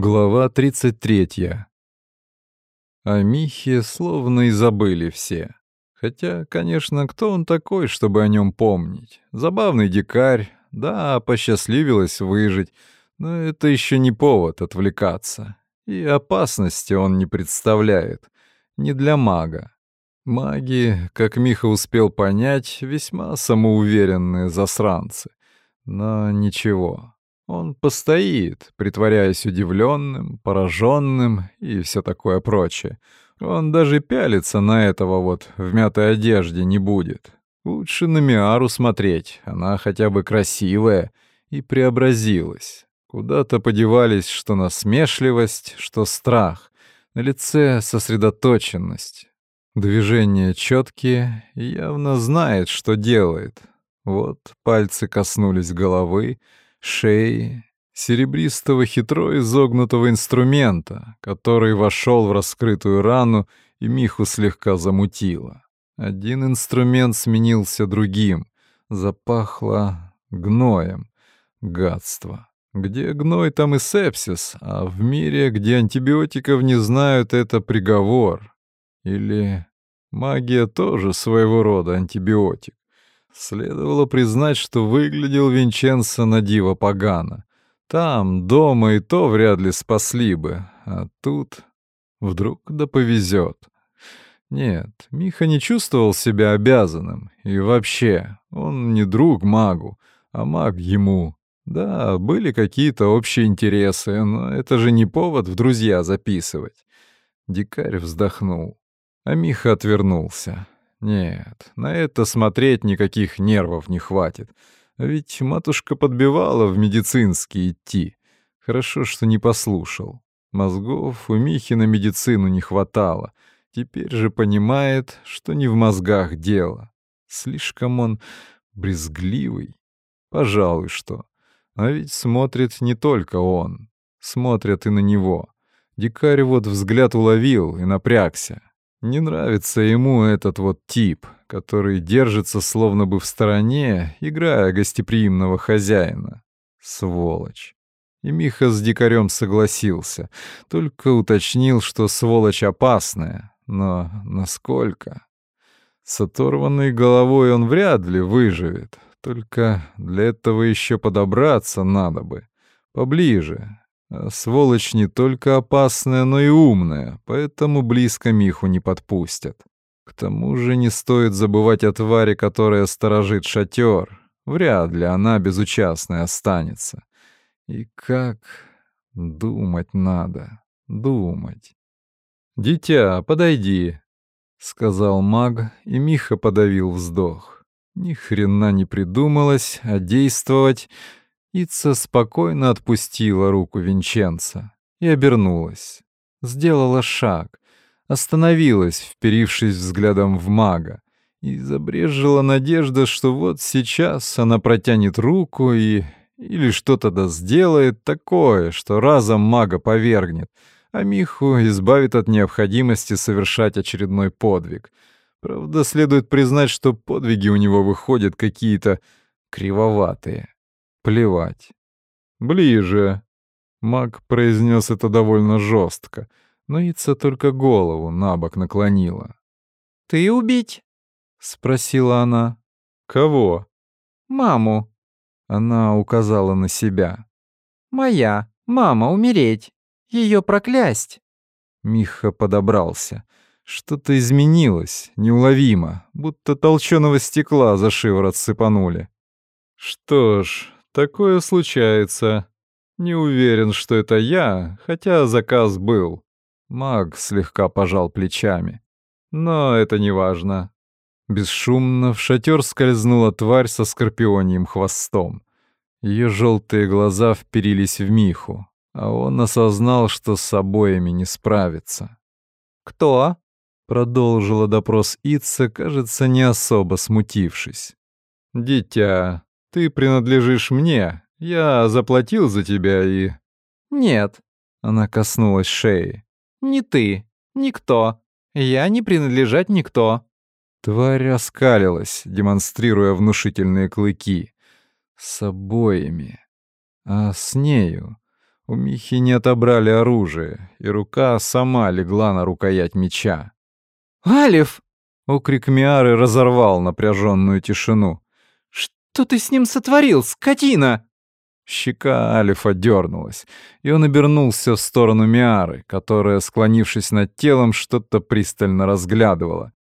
Глава 33. О Михе словно и забыли все. Хотя, конечно, кто он такой, чтобы о нем помнить? Забавный дикарь, да, посчастливилось выжить, но это еще не повод отвлекаться. И опасности он не представляет. Не для мага. Маги, как Миха успел понять, весьма самоуверенные засранцы. Но ничего, он постоит, притворяясь удивленным, пораженным и все такое прочее. Он даже пялиться на этого вот в мятой одежде не будет. Лучше на Миару смотреть, она хотя бы красивая и преобразилась. Куда-то подевались что насмешливость, что страх. На лице сосредоточенность. Движения четкие, явно знает, что делает. Вот пальцы коснулись головы, шеи, серебристого хитро изогнутого инструмента, который вошел в раскрытую рану и Миху слегка замутило. Один инструмент сменился другим, запахло гноем, гадство. Где гной, там и сепсис, а в мире, где антибиотиков не знают, это приговор. Или магия тоже своего рода антибиотик. Следовало признать, что выглядел Винченцо на диво погано. Там, дома и то вряд ли спасли бы, а тут вдруг да повезет. Нет, Миха не чувствовал себя обязанным, и вообще, он не друг магу, а маг ему. Да, были какие-то общие интересы, но это же не повод в друзья записывать. Дикарь вздохнул, а Миха отвернулся. Нет, на это смотреть никаких нервов не хватит. Ведь матушка подбивала в медицинский идти. Хорошо, что не послушал. Мозгов у Михи на медицину не хватало. Теперь же понимает, что не в мозгах дело. Слишком он брезгливый. Пожалуй, что. А ведь смотрит не только он. Смотрят и на него. Дикарь вот взгляд уловил и напрягся. Не нравится ему этот вот тип, который держится словно бы в стороне, играя гостеприимного хозяина. Сволочь. И Миха с дикарем согласился, только уточнил, что сволочь опасная. Но насколько? С оторванной головой он вряд ли выживет, только для этого еще подобраться надо бы. Поближе, сволочь не только опасная, но и умная, поэтому близко Миху не подпустят. К тому же не стоит забывать о твари, которая сторожит шатер. Вряд ли она безучастной останется. И как... Думать надо, думать. «Дитя, подойди», — сказал маг, и Миха подавил вздох. Ни хрена не придумалось, а действовать Ица спокойно отпустила руку Винченца и обернулась. Сделала шаг, остановилась, вперившись взглядом в мага, и забрежила надежда, что вот сейчас она протянет руку и... или что-то да сделает такое, что разом мага повергнет, а Миху избавит от необходимости совершать очередной подвиг. Правда, следует признать, что подвиги у него выходят какие-то кривоватые. Плевать. Ближе. Маг произнес это довольно жестко, но Ица только голову на бок наклонила. «Ты убить?» — спросила она. «Кого?» «Маму». Она указала на себя. «Моя. Мама умереть. Ее проклясть». Миха подобрался. Что-то изменилось, неуловимо, будто толченого стекла за шиворот сыпанули. Что ж, Такое случается. Не уверен, что это я, хотя заказ был. Маг слегка пожал плечами. Но это не важно. Бесшумно в шатер скользнула тварь со скорпионьим хвостом. Ее желтые глаза вперились в Миху, а он осознал, что с обоими не справится. «Кто?» — продолжила допрос Ица, кажется, не особо смутившись. «Дитя, ты принадлежишь мне. Я заплатил за тебя и...» «Нет». Она коснулась шеи. «Не ты. Никто. Я не принадлежать никто». Тварь оскалилась, демонстрируя внушительные клыки. С обоими. А с нею? У Михи не отобрали оружие, и рука сама легла на рукоять меча. «Алиф!» — окрик Миары разорвал напряженную тишину. «Что ты с ним сотворил, скотина?» Щека Алифа дернулась, и он обернулся в сторону Миары, которая, склонившись над телом, что-то пристально разглядывала.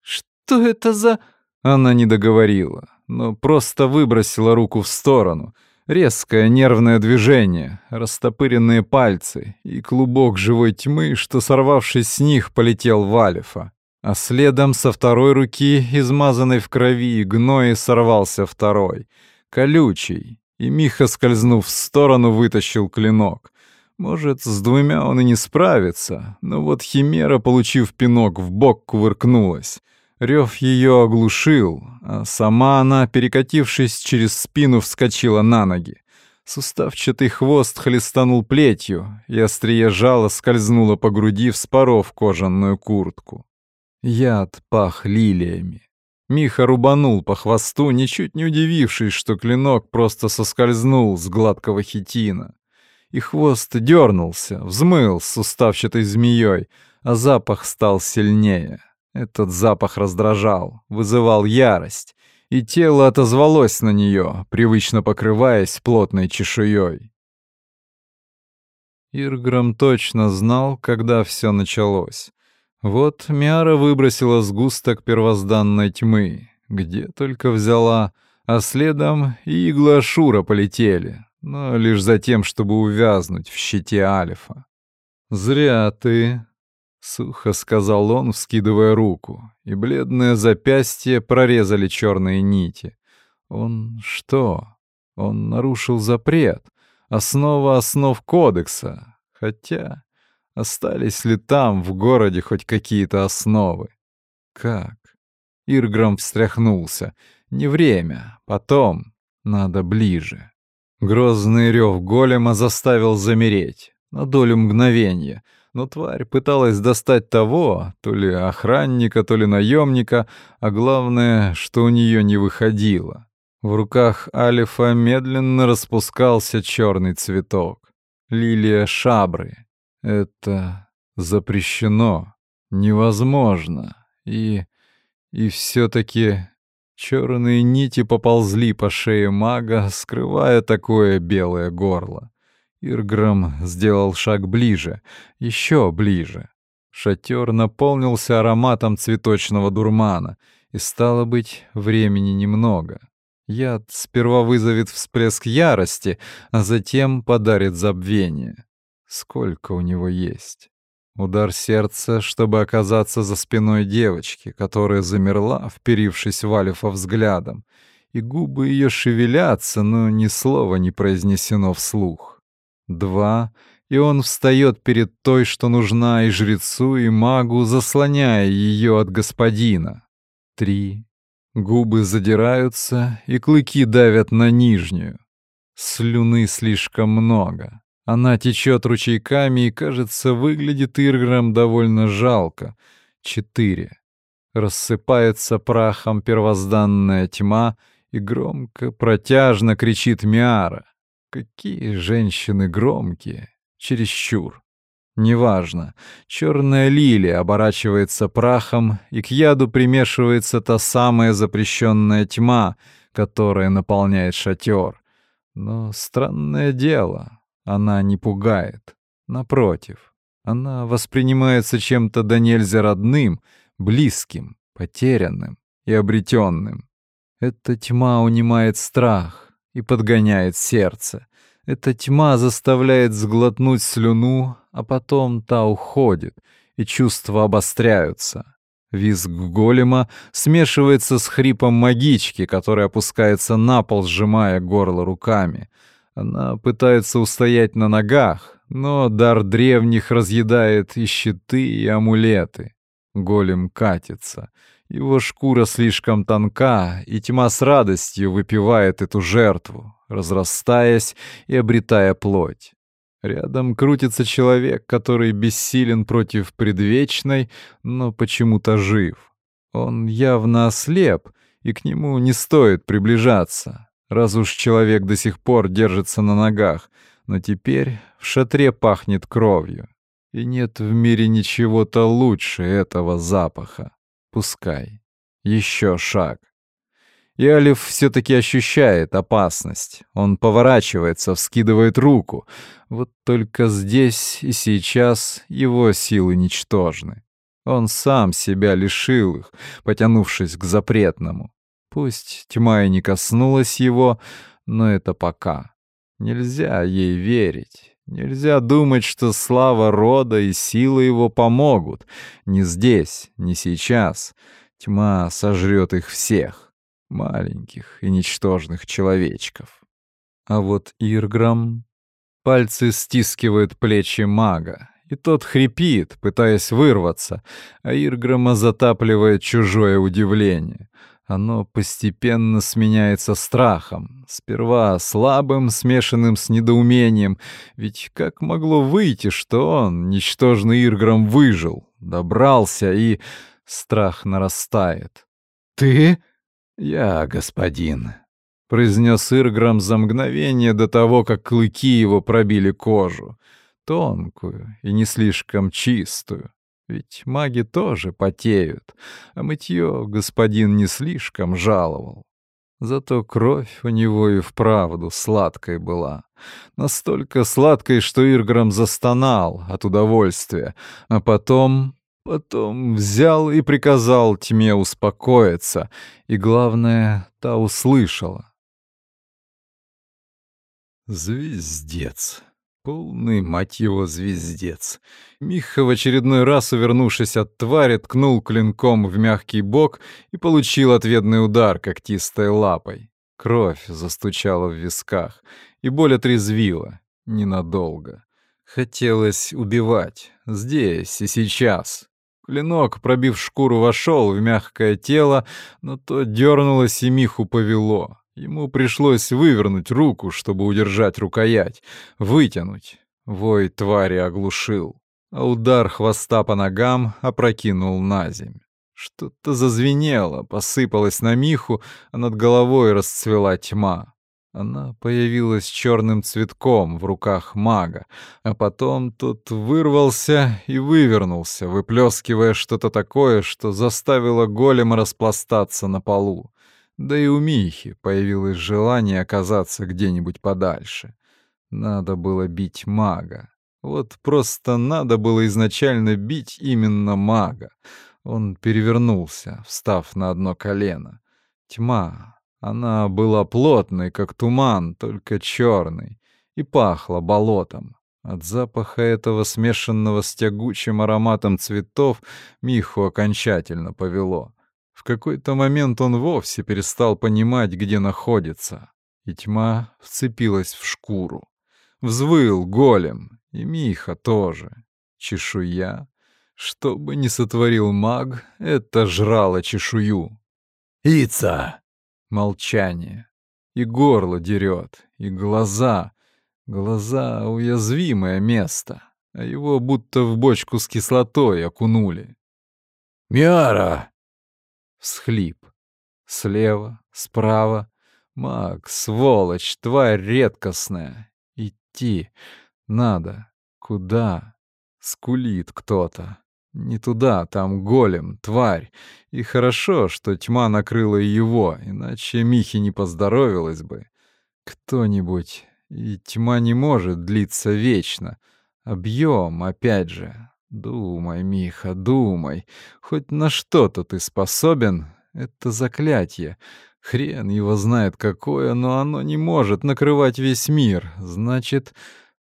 «Что это за...» Она не договорила, но просто выбросила руку в сторону — Резкое нервное движение, растопыренные пальцы и клубок живой тьмы, что, сорвавшись с них, полетел в Алифа. А следом со второй руки, измазанной в крови и гное, сорвался второй, колючий, и Миха, скользнув в сторону, вытащил клинок. Может, с двумя он и не справится, но вот Химера, получив пинок в бок, кувыркнулась. Рев ее оглушил, а сама она, перекатившись через спину, вскочила на ноги. Суставчатый хвост хлестанул плетью, и острие жала скользнуло по груди, вспоров кожаную куртку. Яд пах лилиями. Миха рубанул по хвосту, ничуть не удивившись, что клинок просто соскользнул с гладкого хитина. И хвост дернулся, взмыл с суставчатой змеей, а запах стал сильнее. Этот запах раздражал, вызывал ярость, и тело отозвалось на нее, привычно покрываясь плотной чешуей. Ирграм точно знал, когда все началось. Вот Миара выбросила сгусток первозданной тьмы, где только взяла, а следом и игла Шура полетели, но лишь за тем, чтобы увязнуть в щите Алифа. «Зря ты», — сухо сказал он, вскидывая руку, и бледное запястье прорезали черные нити. Он что? Он нарушил запрет, основа основ кодекса. Хотя остались ли там, в городе, хоть какие-то основы? Как? Ирграм встряхнулся. Не время, потом, надо ближе. Грозный рев голема заставил замереть на долю мгновения — но тварь пыталась достать того, то ли охранника, то ли наемника, а главное, что у нее не выходило. В руках Алифа медленно распускался черный цветок. Лилия шабры. Это запрещено, невозможно. И... и все-таки черные нити поползли по шее мага, скрывая такое белое горло. Ирграм сделал шаг ближе, еще ближе. Шатер наполнился ароматом цветочного дурмана, и, стало быть, времени немного. Яд сперва вызовет всплеск ярости, а затем подарит забвение. Сколько у него есть? Удар сердца, чтобы оказаться за спиной девочки, которая замерла, вперившись в Алифа взглядом, и губы ее шевелятся, но ни слова не произнесено вслух. Два, и он встает перед той, что нужна и жрецу, и магу, заслоняя ее от господина. Три. Губы задираются, и клыки давят на нижнюю. Слюны слишком много. Она течет ручейками и, кажется, выглядит Ирграм довольно жалко. Четыре. Рассыпается прахом первозданная тьма, и громко, протяжно кричит Миара. Какие женщины громкие, чересчур. Неважно, черная лилия оборачивается прахом, и к яду примешивается та самая запрещенная тьма, которая наполняет шатер. Но странное дело, она не пугает. Напротив, она воспринимается чем-то до нельзя родным, близким, потерянным и обретенным. Эта тьма унимает страх, и подгоняет сердце. Эта тьма заставляет сглотнуть слюну, а потом та уходит, и чувства обостряются. Визг голема смешивается с хрипом магички, которая опускается на пол, сжимая горло руками. Она пытается устоять на ногах, но дар древних разъедает и щиты, и амулеты. Голем катится. Его шкура слишком тонка, и тьма с радостью выпивает эту жертву, разрастаясь и обретая плоть. Рядом крутится человек, который бессилен против предвечной, но почему-то жив. Он явно ослеп, и к нему не стоит приближаться, раз уж человек до сих пор держится на ногах, Но теперь в шатре пахнет кровью. И нет в мире ничего-то лучше этого запаха. Пускай. Еще шаг. И Алиф все-таки ощущает опасность. Он поворачивается, вскидывает руку. Вот только здесь и сейчас его силы ничтожны. Он сам себя лишил их, потянувшись к запретному. Пусть тьма и не коснулась его, но это пока. Нельзя ей верить. Нельзя думать, что слава рода и сила его помогут. Ни здесь, ни сейчас. Тьма сожрет их всех, маленьких и ничтожных человечков. А вот Ирграм... Пальцы стискивают плечи мага, и тот хрипит, пытаясь вырваться, а Ирграма затапливает чужое удивление. Оно постепенно сменяется страхом, сперва слабым, смешанным с недоумением, ведь как могло выйти, что он, ничтожный Ирграм, выжил, добрался и... Страх нарастает. «Ты?» «Я, господин», — произнес Ирграм за мгновение до того, как клыки его пробили кожу. Тонкую и не слишком чистую. Ведь маги тоже потеют, а мытье господин не слишком жаловал. Зато кровь у него и вправду сладкой была. Настолько сладкой, что Ирграм застонал от удовольствия, а потом... Потом взял и приказал тьме успокоиться, и, главное, та услышала. Звездец. Полный, мать его, звездец. Миха в очередной раз, увернувшись от твари, ткнул клинком в мягкий бок и получил ответный удар когтистой лапой. Кровь застучала в висках, и боль отрезвила. Ненадолго. Хотелось убивать. Здесь и сейчас. Клинок, пробив шкуру, вошел в мягкое тело, но то дернулось и Миху повело. Ему пришлось вывернуть руку, чтобы удержать рукоять, вытянуть. Вой твари оглушил, а удар хвоста по ногам опрокинул на земь. Что-то зазвенело, посыпалось на Миху, а над головой расцвела тьма. Она появилась черным цветком в руках мага, а потом тот вырвался и вывернулся, выплескивая что-то такое, что заставило голема распластаться на полу. Да и у Михи появилось желание оказаться где-нибудь подальше. Надо было бить мага. Вот просто надо было изначально бить именно мага. Он перевернулся, встав на одно колено. Тьма. Она была плотной, как туман, только черный, и пахла болотом. От запаха этого, смешанного с тягучим ароматом цветов, Миху окончательно повело. В какой-то момент он вовсе перестал понимать, где находится, и тьма вцепилась в шкуру. Взвыл голем, и Миха тоже. Чешуя. Что бы ни сотворил маг, это жрало чешую. «Ица!» Молчание. И горло дерет, и глаза. Глаза — уязвимое место, а его будто в бочку с кислотой окунули. «Миара!» Всхлип. Слева, справа. Маг, сволочь, тварь редкостная. Идти надо. Куда? Скулит кто-то. Не туда, там голем, тварь. И хорошо, что тьма накрыла его, иначе Михе не поздоровилось бы. Кто-нибудь. И тьма не может длиться вечно. Объем, опять же, Думай, Миха, думай. Хоть на что-то ты способен. Это заклятие. Хрен его знает какое, но оно не может накрывать весь мир. Значит,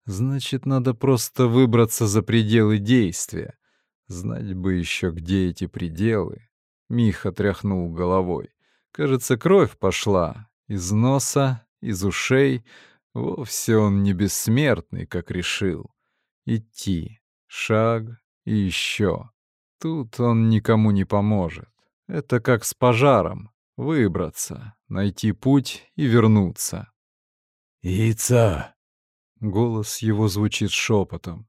значит, надо просто выбраться за пределы действия. Знать бы еще, где эти пределы. Миха тряхнул головой. Кажется, кровь пошла. Из носа, из ушей. Вовсе он не бессмертный, как решил. Идти. Шаг и еще. Тут он никому не поможет. Это как с пожаром. Выбраться, найти путь и вернуться. «Яйца!» Голос его звучит шепотом.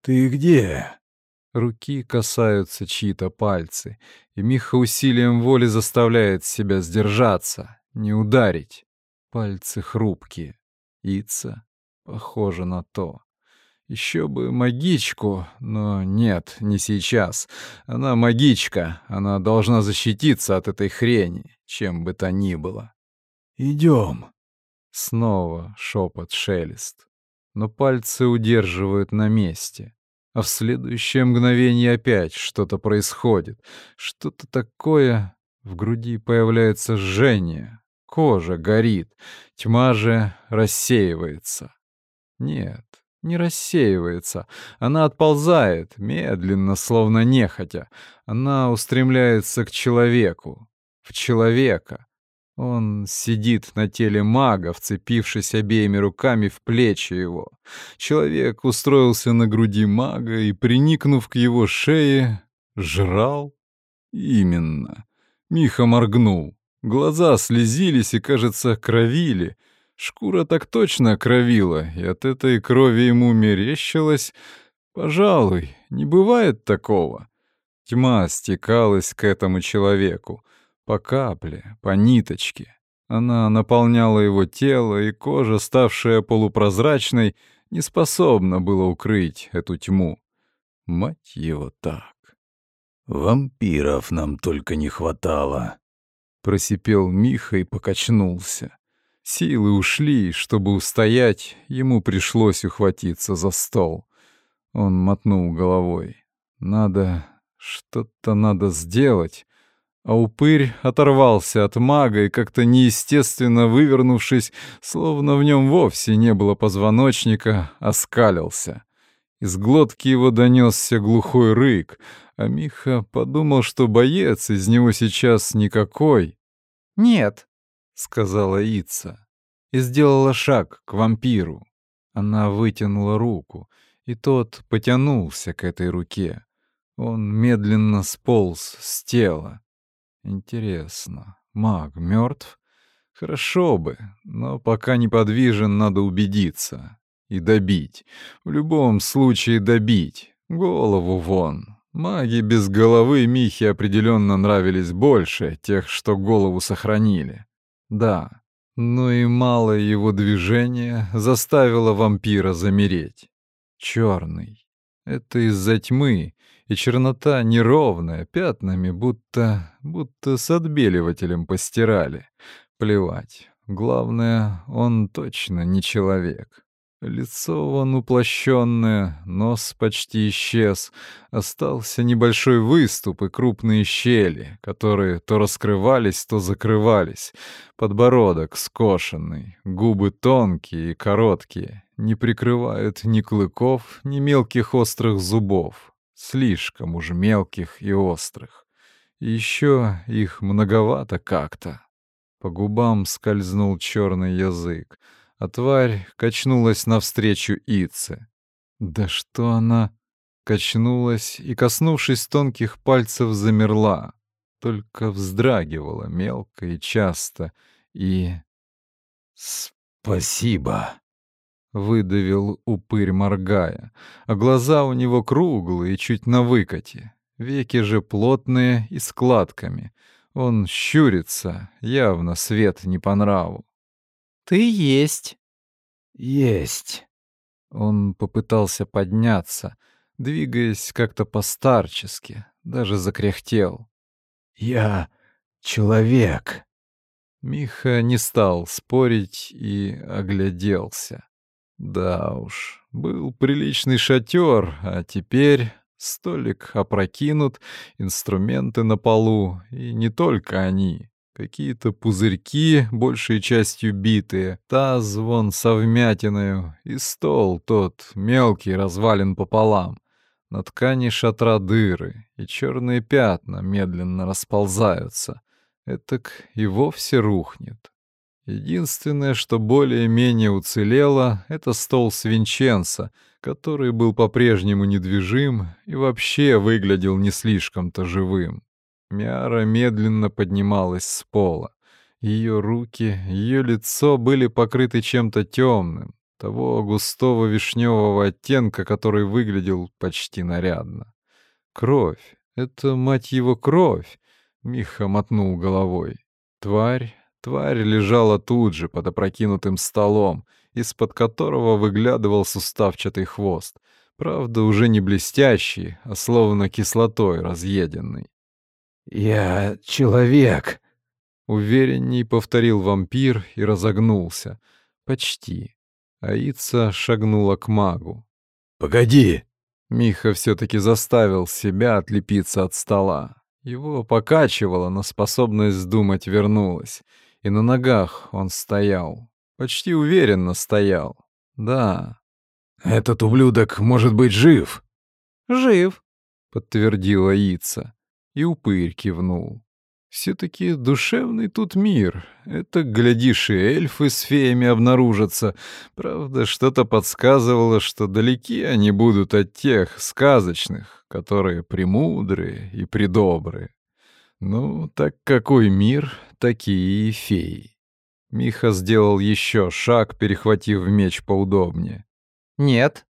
«Ты где?» Руки касаются чьи-то пальцы, и Миха усилием воли заставляет себя сдержаться, не ударить. Пальцы хрупкие. Ица Похоже на то. Еще бы магичку, но нет, не сейчас. Она магичка, она должна защититься от этой хрени, чем бы то ни было. Идем. Снова шепот шелест. Но пальцы удерживают на месте. А в следующее мгновение опять что-то происходит. Что-то такое... В груди появляется жжение. Кожа горит. Тьма же рассеивается. Нет, не рассеивается. Она отползает, медленно, словно нехотя. Она устремляется к человеку. В человека. Он сидит на теле мага, вцепившись обеими руками в плечи его. Человек устроился на груди мага и, приникнув к его шее, жрал. Именно. Миха моргнул. Глаза слезились и, кажется, кровили — Шкура так точно кровила, и от этой крови ему мерещилось... Пожалуй, не бывает такого. Тьма стекалась к этому человеку. По капле, по ниточке. Она наполняла его тело, и кожа, ставшая полупрозрачной, не способна была укрыть эту тьму. Мать его так. «Вампиров нам только не хватало», — просипел Миха и покачнулся. Силы ушли, чтобы устоять, ему пришлось ухватиться за стол. Он мотнул головой. Надо... что-то надо сделать. А упырь оторвался от мага и как-то неестественно вывернувшись, словно в нем вовсе не было позвоночника, оскалился. Из глотки его донесся глухой рык, а Миха подумал, что боец из него сейчас никакой. «Нет», — сказала Ица. И сделала шаг к вампиру. Она вытянула руку, и тот потянулся к этой руке. Он медленно сполз с тела. Интересно, маг мертв? Хорошо бы, но пока неподвижен, надо убедиться. И добить. В любом случае добить. Голову вон. Маги без головы Михе определенно нравились больше тех, что голову сохранили. Да, но и малое его движение заставило вампира замереть. Черный. Это из-за тьмы, и чернота неровная, пятнами, будто... будто с отбеливателем постирали. Плевать. Главное, он точно не человек. Лицо вон уплощенное, нос почти исчез. Остался небольшой выступ и крупные щели, которые то раскрывались, то закрывались. Подбородок скошенный, губы тонкие и короткие, не прикрывают ни клыков, ни мелких острых зубов. Слишком уж мелких и острых. еще их многовато как-то. По губам скользнул черный язык а тварь качнулась навстречу Ице. Да что она... Качнулась и, коснувшись тонких пальцев, замерла. Только вздрагивала мелко и часто, и... «Спасибо!» — выдавил упырь, моргая, а глаза у него круглые, чуть на выкате, веки же плотные и складками. Он щурится, явно свет не по нраву. «Ты есть». «Есть». Он попытался подняться, двигаясь как-то постарчески, даже закряхтел. «Я человек». Миха не стал спорить и огляделся. Да уж, был приличный шатер, а теперь столик опрокинут, инструменты на полу, и не только они. Какие-то пузырьки, большей частью битые, таз вон со вмятиною, и стол тот, мелкий, развален пополам. На ткани шатра дыры, и черные пятна медленно расползаются. Этак и вовсе рухнет. Единственное, что более-менее уцелело, это стол свинченца, который был по-прежнему недвижим и вообще выглядел не слишком-то живым. Миара медленно поднималась с пола. Ее руки, ее лицо были покрыты чем-то темным, того густого вишневого оттенка, который выглядел почти нарядно. Кровь. Это, мать его, кровь. Миха мотнул головой. Тварь, тварь лежала тут же под опрокинутым столом, из-под которого выглядывал суставчатый хвост. Правда, уже не блестящий, а словно кислотой разъеденный. «Я человек», — уверенней повторил вампир и разогнулся. Почти. Аица шагнула к магу. «Погоди!» Миха все-таки заставил себя отлепиться от стола. Его покачивало, но способность думать вернулась. И на ногах он стоял. Почти уверенно стоял. Да. «Этот ублюдок может быть жив!» «Жив», — подтвердила Ица. И упырь кивнул. Все-таки душевный тут мир. Это, глядишь, и эльфы с феями обнаружатся. Правда, что-то подсказывало, что далеки они будут от тех сказочных, которые премудрые и придобрые. Ну, так какой мир, такие и феи. Миха сделал еще шаг, перехватив меч поудобнее. «Нет».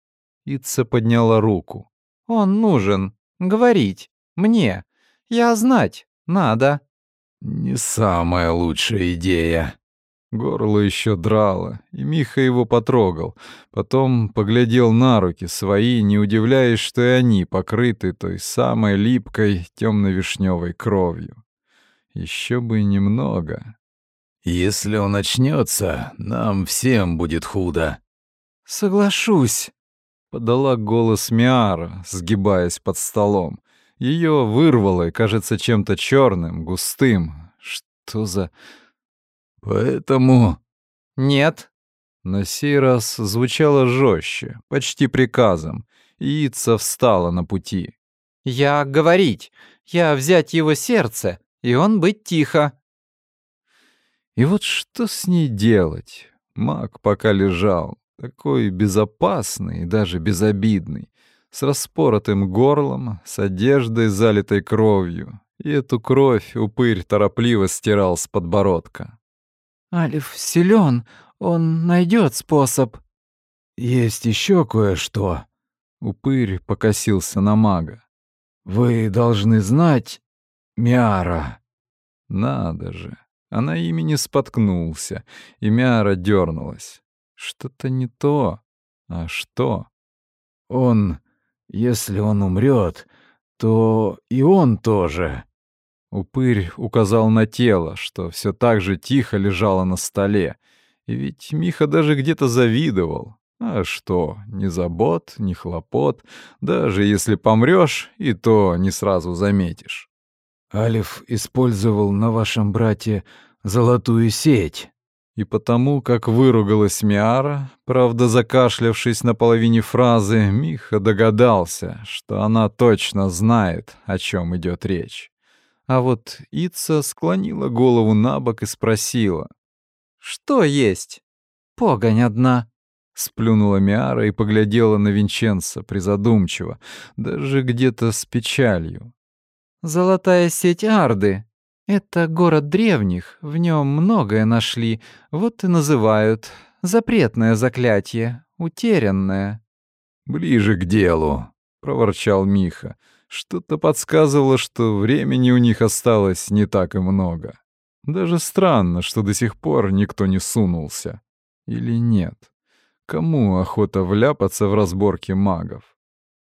Ица подняла руку. «Он нужен. Говорить. Мне. Я знать. Надо». «Не самая лучшая идея». Горло еще драло, и Миха его потрогал. Потом поглядел на руки свои, не удивляясь, что и они покрыты той самой липкой темно-вишневой кровью. Еще бы немного. «Если он очнется, нам всем будет худо». «Соглашусь», — подала голос Миара, сгибаясь под столом. Ее вырвало, кажется, чем-то черным, густым. Что за... Поэтому... Нет. На сей раз звучало жестче, почти приказом. Ица встала на пути. Я говорить. Я взять его сердце, и он быть тихо. И вот что с ней делать? Маг пока лежал, такой безопасный и даже безобидный с распоротым горлом, с одеждой, залитой кровью. И эту кровь упырь торопливо стирал с подбородка. «Алиф силен, он найдет способ». «Есть еще кое-что». Упырь покосился на мага. «Вы должны знать, Миара». «Надо же». Она ими не споткнулся, и Миара дернулась. Что-то не то. А что? Он если он умрет, то и он тоже. Упырь указал на тело, что все так же тихо лежало на столе. И ведь Миха даже где-то завидовал. А что, ни забот, ни хлопот. Даже если помрешь, и то не сразу заметишь. Алиф использовал на вашем брате золотую сеть и потому, как выругалась Миара, правда закашлявшись на половине фразы, Миха догадался, что она точно знает, о чем идет речь. А вот Ица склонила голову на бок и спросила. «Что есть?» «Погонь одна», — сплюнула Миара и поглядела на Винченца призадумчиво, даже где-то с печалью. «Золотая сеть Арды», это город древних, в нем многое нашли, вот и называют. Запретное заклятие, утерянное. «Ближе к делу», — проворчал Миха. Что-то подсказывало, что времени у них осталось не так и много. Даже странно, что до сих пор никто не сунулся. Или нет? Кому охота вляпаться в разборки магов?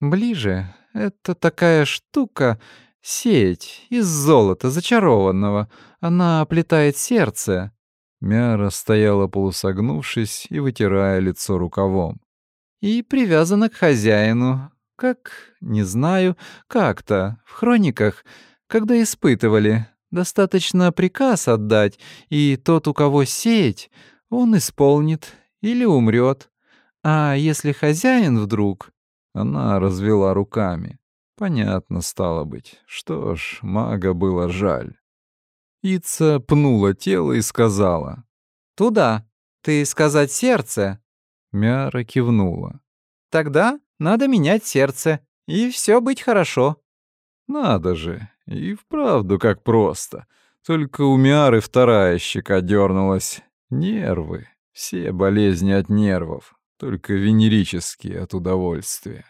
«Ближе. Это такая штука, Сеть из золота зачарованного. Она оплетает сердце. Мяра стояла полусогнувшись и вытирая лицо рукавом. И привязана к хозяину. Как, не знаю, как-то, в хрониках, когда испытывали. Достаточно приказ отдать, и тот, у кого сеть, он исполнит или умрет. А если хозяин вдруг... Она развела руками. Понятно стало быть. Что ж, мага было жаль. Ица пнула тело и сказала. «Туда. Ты сказать сердце?» Мяра кивнула. «Тогда надо менять сердце, и все быть хорошо». «Надо же. И вправду как просто. Только у Мяры вторая щека дернулась. Нервы. Все болезни от нервов, только венерические от удовольствия».